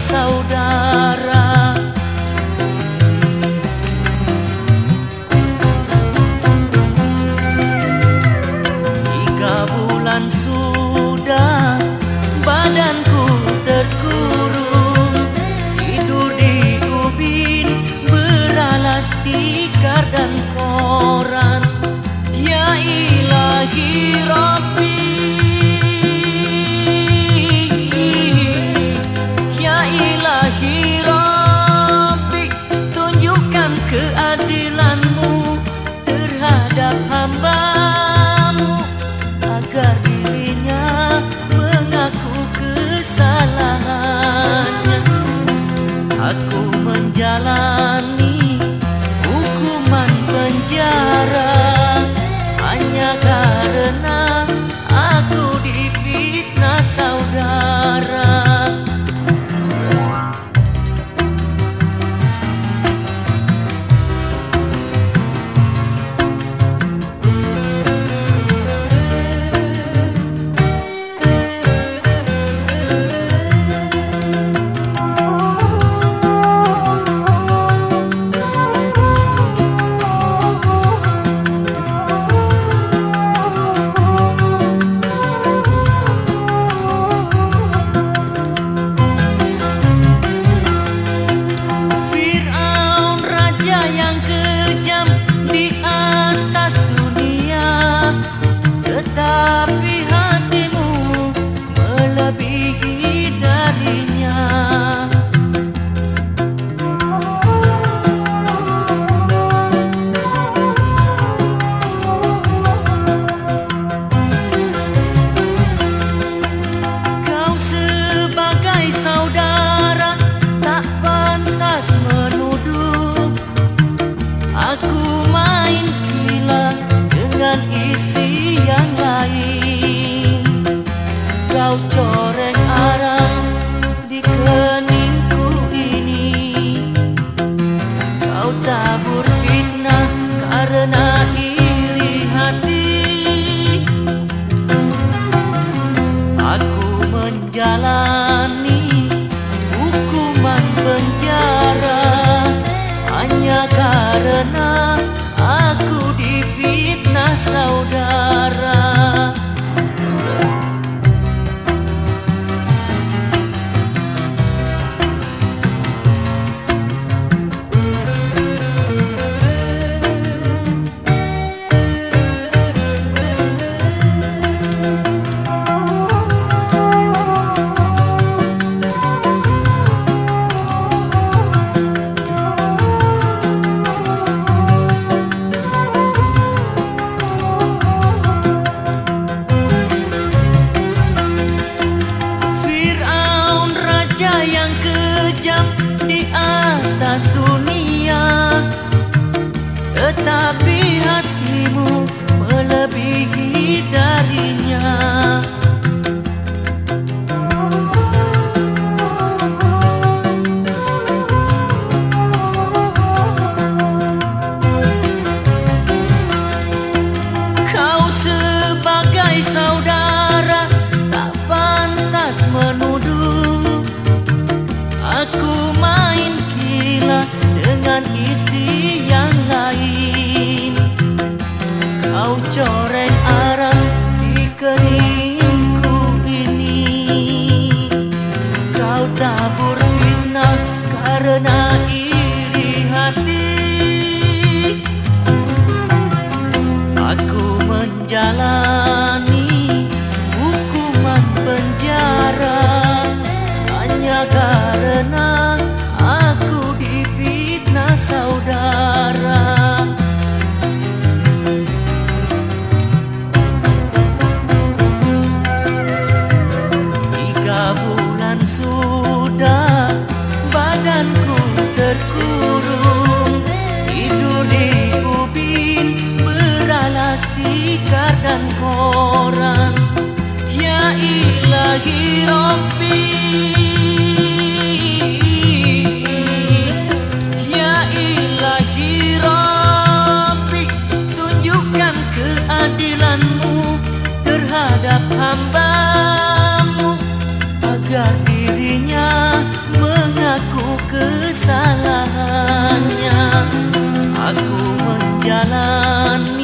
difitnah pernah aku difitnah saudara. istri yang lain. Kau coreng arang di keringku ini. Kau tabur fitnah karena iri hati. Aku menjalankan dirinya mengaku kesalahannya. Aku menjalani